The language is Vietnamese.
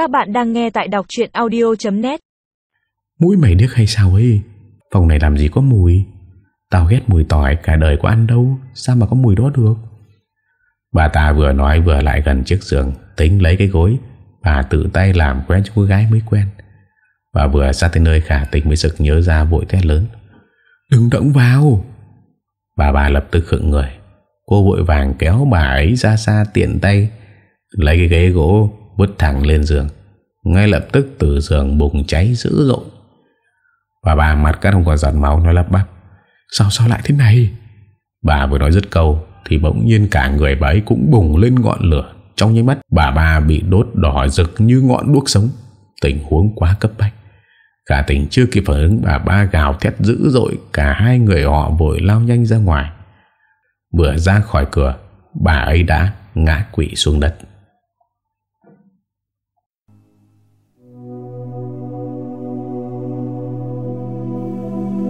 Các bạn đang nghe tại đọc chuyện audio.net Mũi mày điếc hay sao ấy? Phòng này làm gì có mùi? Tao ghét mùi tỏi cả đời có ăn đâu, Sao mà có mùi đó được? Bà ta vừa nói vừa lại gần chiếc giường, Tính lấy cái gối, Bà tự tay làm quen cho cô gái mới quen. Bà vừa ra tới nơi khả tình mới sực nhớ ra vội thét lớn. Đừng động vào! Bà bà lập tức khựng người. Cô vội vàng kéo bà ấy ra xa tiện tay, Lấy cái ghế gỗ Vứt thẳng lên giường. Ngay lập tức từ giường bùng cháy dữ dội. Và bà mặt cắt không còn giọt máu, Nói lắp bắp, Sao sao lại thế này? Bà vừa nói dứt câu Thì bỗng nhiên cả người bà ấy cũng bùng lên ngọn lửa. Trong nháy mắt, bà bà bị đốt đỏ rực như ngọn đuốc sống. Tình huống quá cấp bách. Cả tỉnh chưa kịp phản ứng, bà ba gào thét dữ dội, Cả hai người họ vội lao nhanh ra ngoài. Vừa ra khỏi cửa, Bà ấy đã ngã quỵ xuống đất.